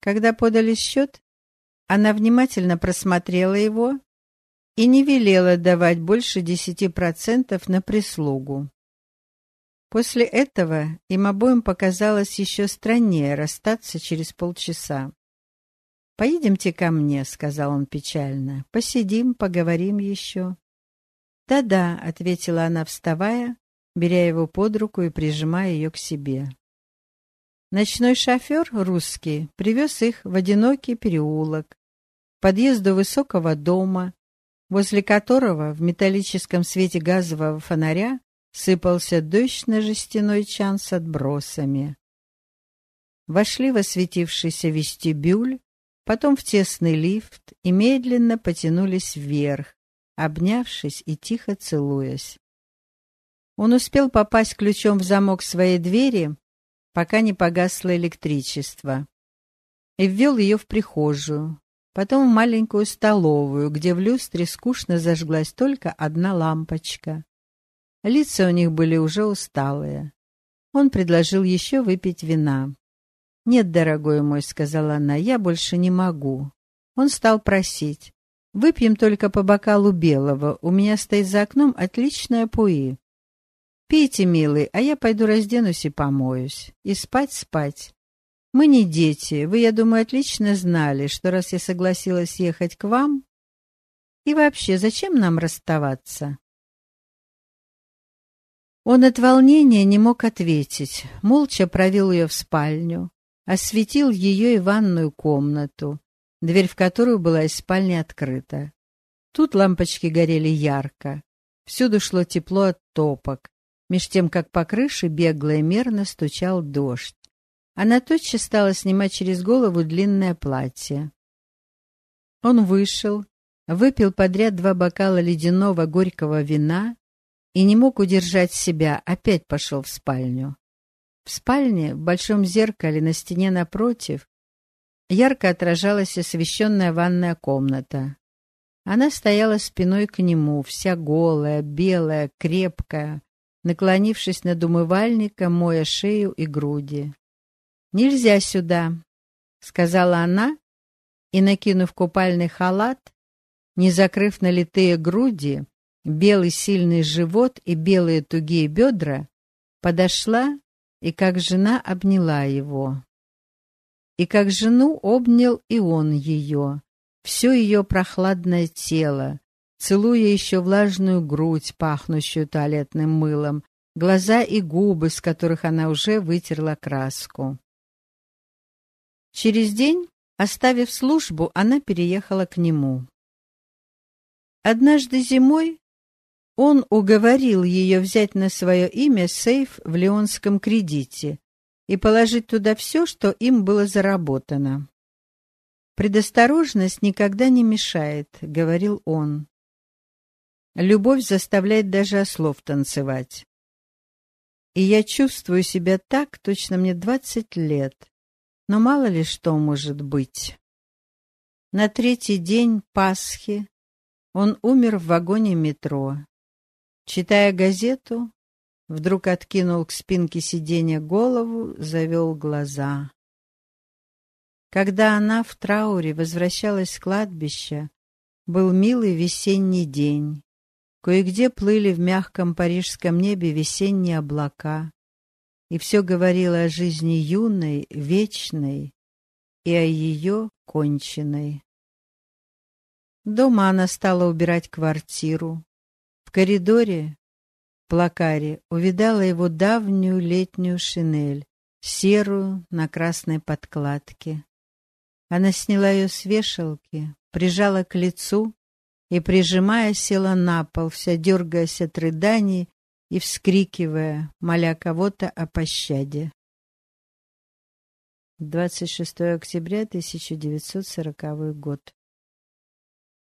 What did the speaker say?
Когда подали счет, она внимательно просмотрела его и не велела давать больше десяти процентов на прислугу. После этого им обоим показалось еще страннее расстаться через полчаса. «Поедемте ко мне», — сказал он печально. «Посидим, поговорим еще». «Да-да», — ответила она, вставая, беря его под руку и прижимая ее к себе. Ночной шофер, русский, привез их в одинокий переулок, подъезду высокого дома, возле которого в металлическом свете газового фонаря сыпался дождь на жестяной чан с отбросами. Вошли в осветившийся вестибюль, потом в тесный лифт и медленно потянулись вверх, обнявшись и тихо целуясь. Он успел попасть ключом в замок своей двери, пока не погасло электричество, и ввел ее в прихожую, потом в маленькую столовую, где в люстре скучно зажглась только одна лампочка. Лица у них были уже усталые. Он предложил еще выпить вина. «Нет, дорогой мой», — сказала она, — «я больше не могу». Он стал просить. «Выпьем только по бокалу белого. У меня стоит за окном отличная пуи. Пейте, милый, а я пойду разденусь и помоюсь. И спать-спать. Мы не дети. Вы, я думаю, отлично знали, что раз я согласилась ехать к вам... И вообще, зачем нам расставаться?» Он от волнения не мог ответить, молча провел ее в спальню, осветил ее и ванную комнату, дверь в которую была из спальни открыта. Тут лампочки горели ярко, всюду шло тепло от топок, меж тем, как по крыше бегло и мерно стучал дождь. Она тотчас стала снимать через голову длинное платье. Он вышел, выпил подряд два бокала ледяного горького вина и не мог удержать себя, опять пошел в спальню. В спальне, в большом зеркале на стене напротив, ярко отражалась освещенная ванная комната. Она стояла спиной к нему, вся голая, белая, крепкая, наклонившись над умывальником, моя шею и груди. «Нельзя сюда», — сказала она, и, накинув купальный халат, не закрыв налитые груди, белый сильный живот и белые тугие бедра, подошла и как жена обняла его. И как жену обнял и он ее, все ее прохладное тело, целуя еще влажную грудь, пахнущую туалетным мылом, глаза и губы, с которых она уже вытерла краску. Через день, оставив службу, она переехала к нему. Однажды зимой он уговорил ее взять на свое имя сейф в Леонском кредите и положить туда все, что им было заработано. «Предосторожность никогда не мешает», — говорил он. «Любовь заставляет даже ослов танцевать. И я чувствую себя так, точно мне двадцать лет, но мало ли что может быть». На третий день Пасхи он умер в вагоне метро. Читая газету, вдруг откинул к спинке сиденья голову, завел глаза. Когда она в трауре возвращалась с кладбища, был милый весенний день. Кое-где плыли в мягком парижском небе весенние облака, и все говорило о жизни юной, вечной и о ее конченной. Дома она стала убирать квартиру, в коридоре, в плакаре, увидала его давнюю летнюю шинель, серую на красной подкладке. Она сняла ее с вешалки, прижала к лицу и, прижимая, села на пол, вся дергаясь от рыданий и вскрикивая, моля кого-то о пощаде. 26 октября 1940 год.